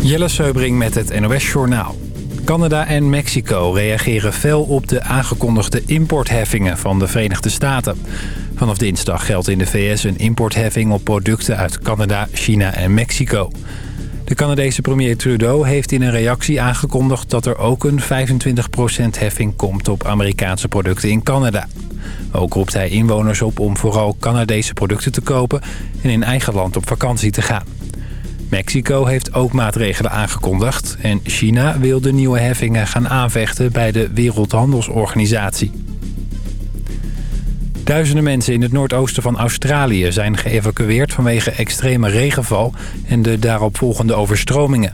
Jelle Seubring met het NOS Journaal. Canada en Mexico reageren fel op de aangekondigde importheffingen van de Verenigde Staten. Vanaf dinsdag geldt in de VS een importheffing op producten uit Canada, China en Mexico. De Canadese premier Trudeau heeft in een reactie aangekondigd dat er ook een 25% heffing komt op Amerikaanse producten in Canada. Ook roept hij inwoners op om vooral Canadese producten te kopen en in eigen land op vakantie te gaan. Mexico heeft ook maatregelen aangekondigd en China wil de nieuwe heffingen gaan aanvechten bij de Wereldhandelsorganisatie. Duizenden mensen in het noordoosten van Australië zijn geëvacueerd vanwege extreme regenval en de daaropvolgende overstromingen.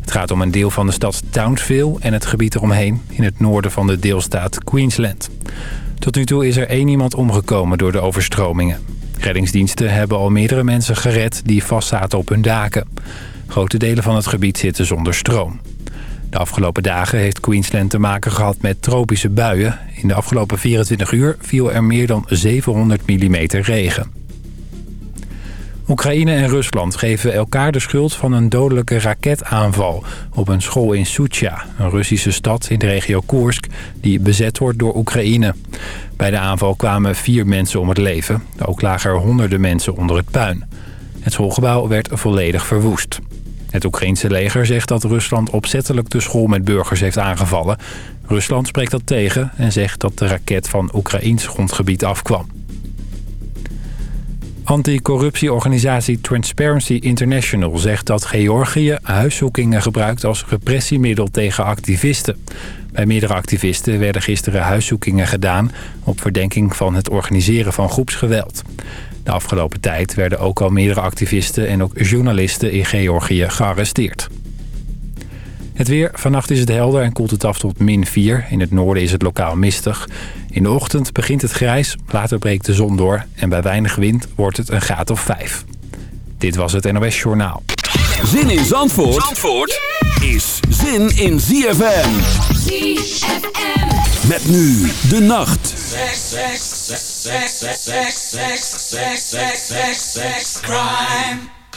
Het gaat om een deel van de stad Townsville en het gebied eromheen in het noorden van de deelstaat Queensland. Tot nu toe is er één iemand omgekomen door de overstromingen. Reddingsdiensten hebben al meerdere mensen gered die vastzaten op hun daken. Grote delen van het gebied zitten zonder stroom. De afgelopen dagen heeft Queensland te maken gehad met tropische buien. In de afgelopen 24 uur viel er meer dan 700 mm regen. Oekraïne en Rusland geven elkaar de schuld van een dodelijke raketaanval... op een school in Sucha, een Russische stad in de regio Koersk... die bezet wordt door Oekraïne. Bij de aanval kwamen vier mensen om het leven. Ook lagen er honderden mensen onder het puin. Het schoolgebouw werd volledig verwoest. Het Oekraïense leger zegt dat Rusland opzettelijk de school met burgers heeft aangevallen. Rusland spreekt dat tegen en zegt dat de raket van Oekraïns grondgebied afkwam. Anticorruptieorganisatie Transparency International zegt dat Georgië huiszoekingen gebruikt als repressiemiddel tegen activisten. Bij meerdere activisten werden gisteren huiszoekingen gedaan op verdenking van het organiseren van groepsgeweld. De afgelopen tijd werden ook al meerdere activisten en ook journalisten in Georgië gearresteerd. Het weer. Vannacht is het helder en koelt het af tot min 4. In het noorden is het lokaal mistig. In de ochtend begint het grijs, later breekt de zon door... en bij weinig wind wordt het een graad of 5. Dit was het NOS Journaal. Zin in Zandvoort, Zandvoort is zin in ZFM. ZFM. Met nu de nacht. Sex, sex, sex, sex, sex, sex, sex, sex, sex, sex,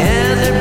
and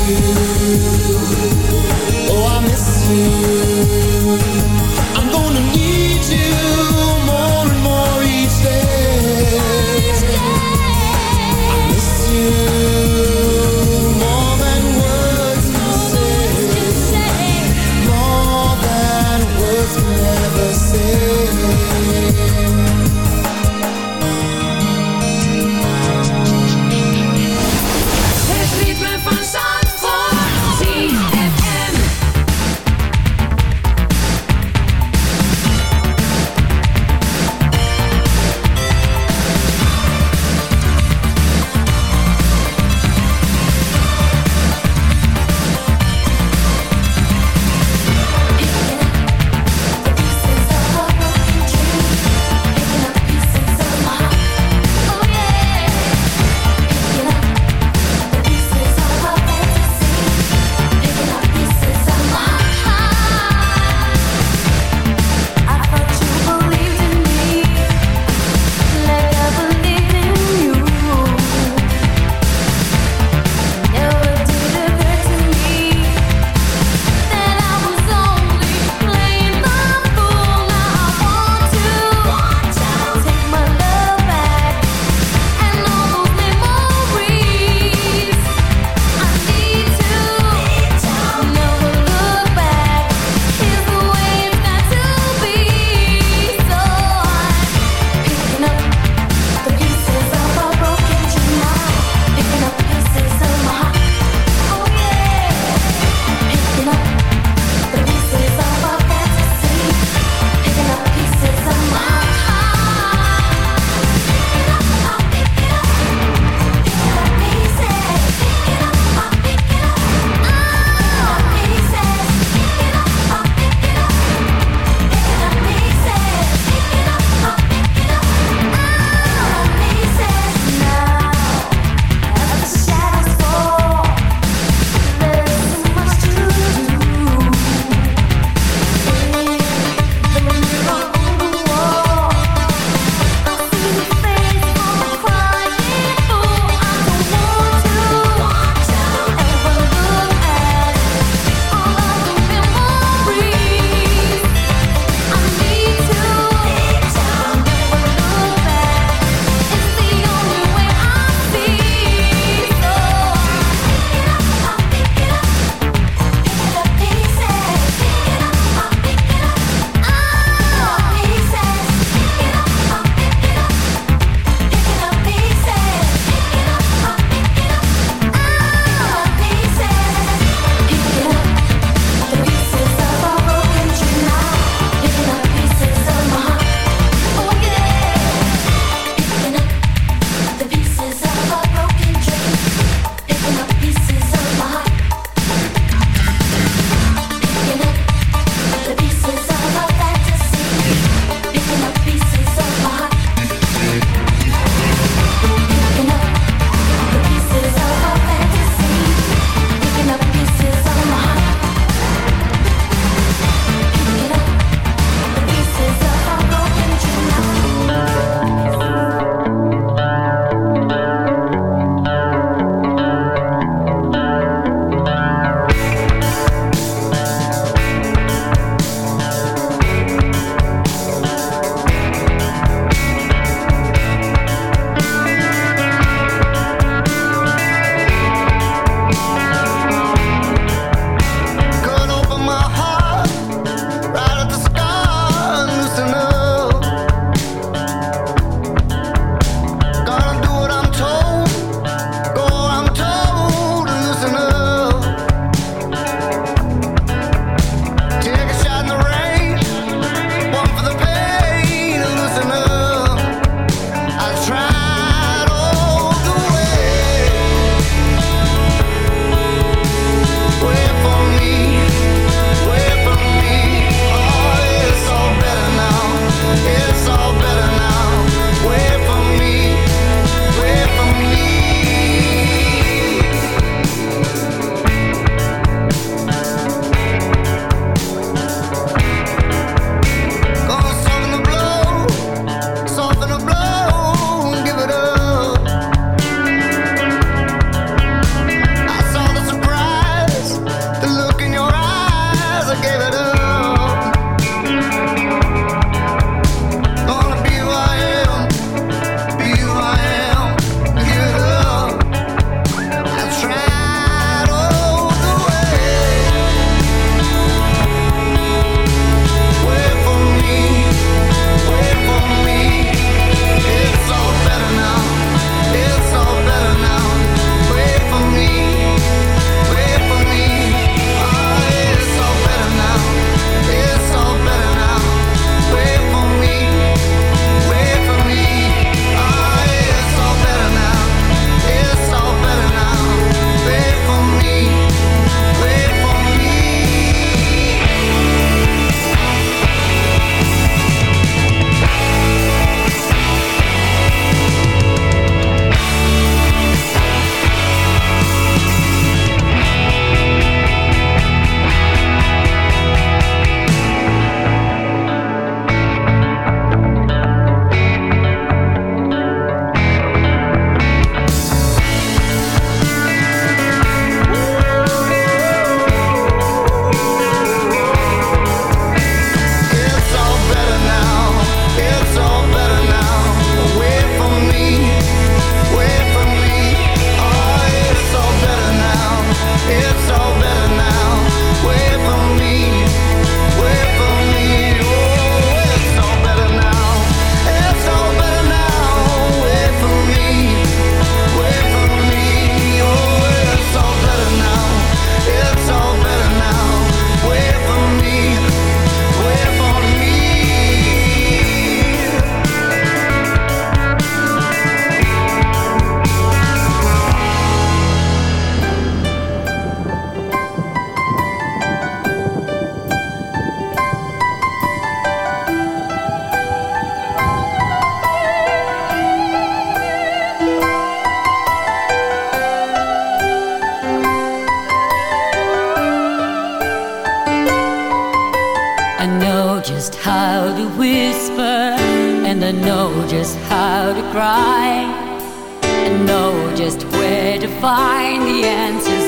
you.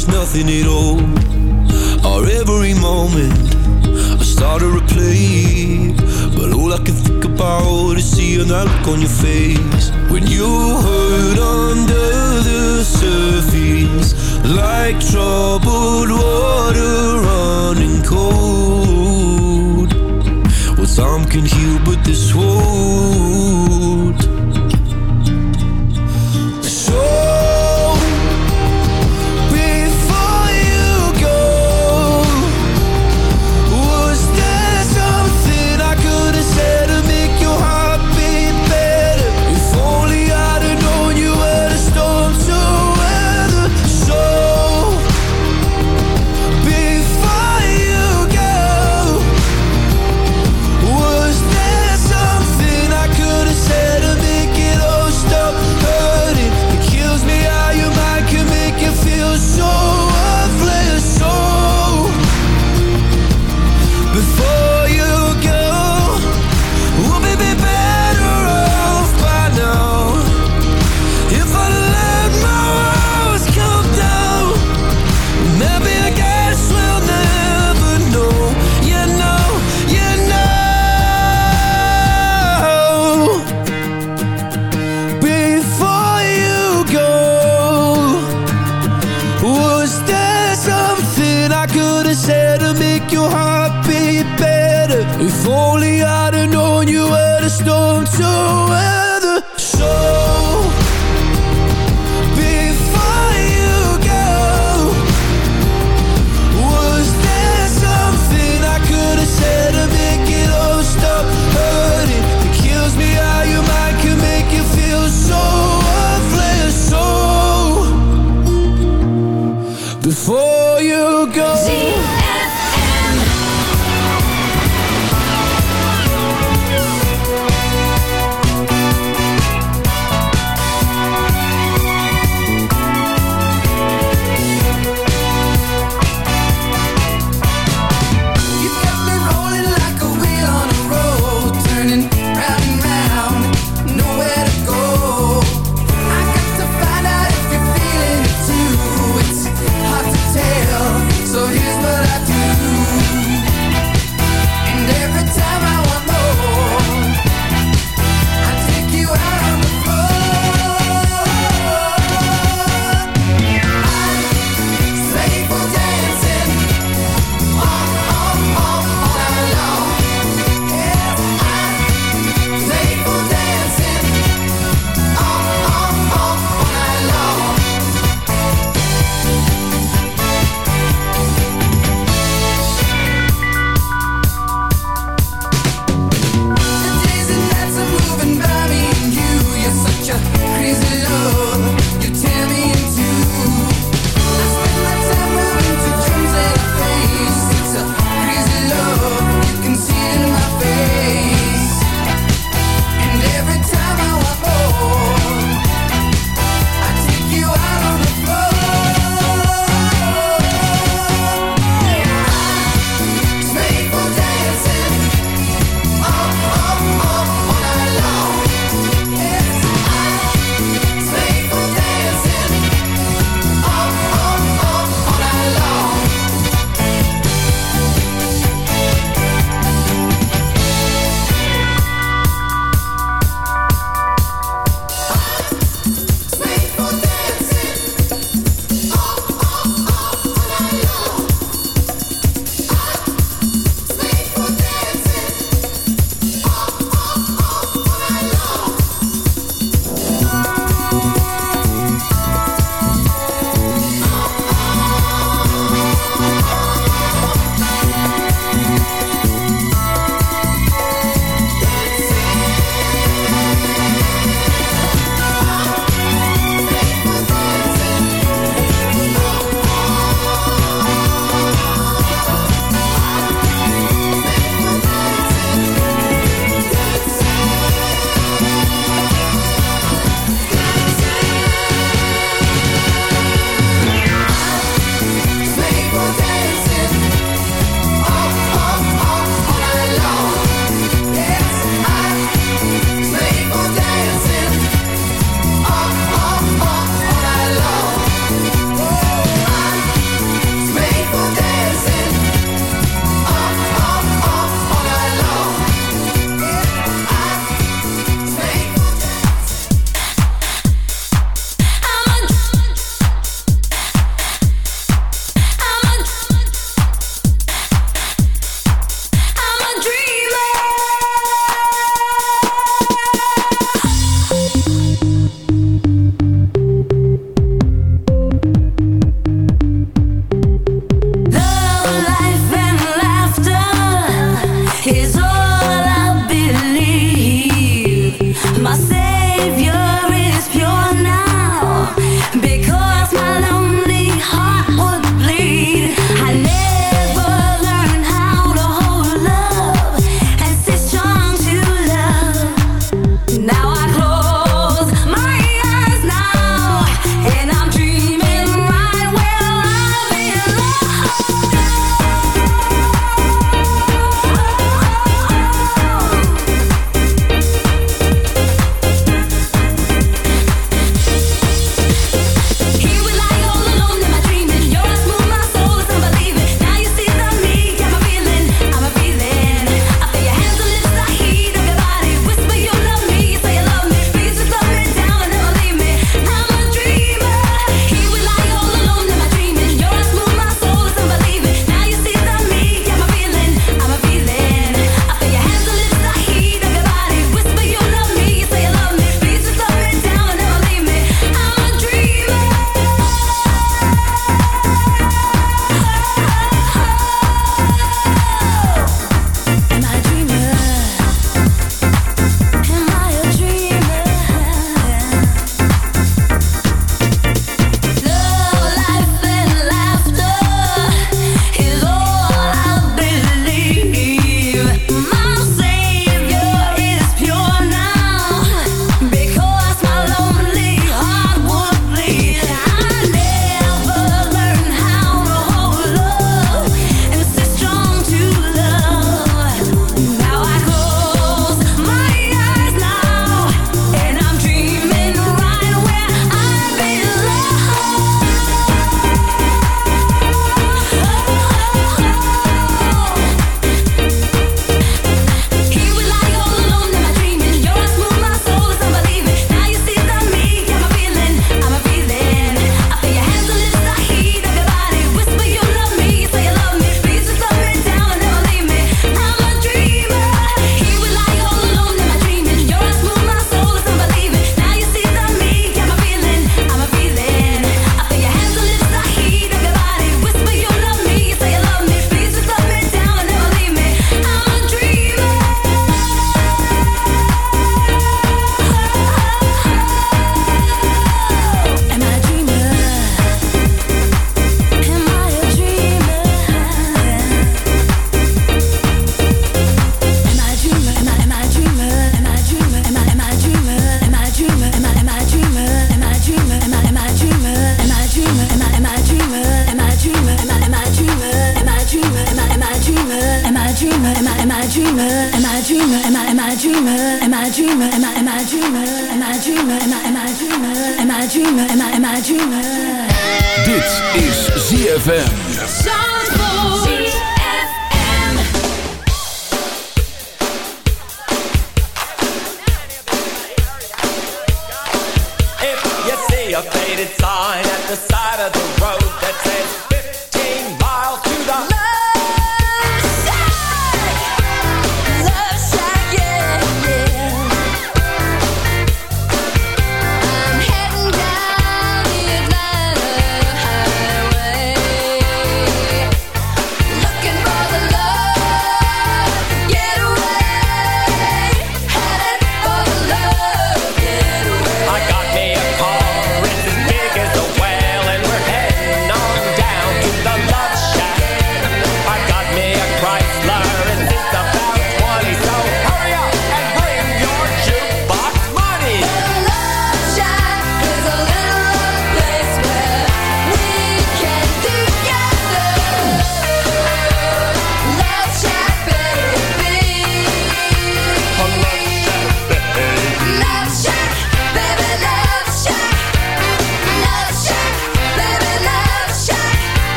was nothing at all. Our every moment I started to play, But all I can think about is seeing that look on your face. When you hurt under the surface Like troubled water